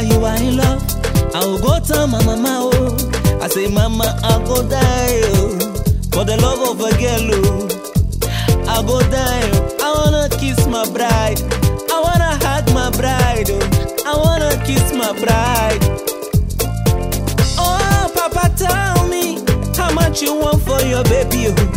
are you are in love. I will go tell my mama, oh. I say, Mama, I go die, oh. For the love of a girl, oh. I go die, oh. I wanna kiss my bride. I wanna hug my bride, oh. I wanna kiss my bride. Oh, Papa, tell me how much you want for your baby, oh.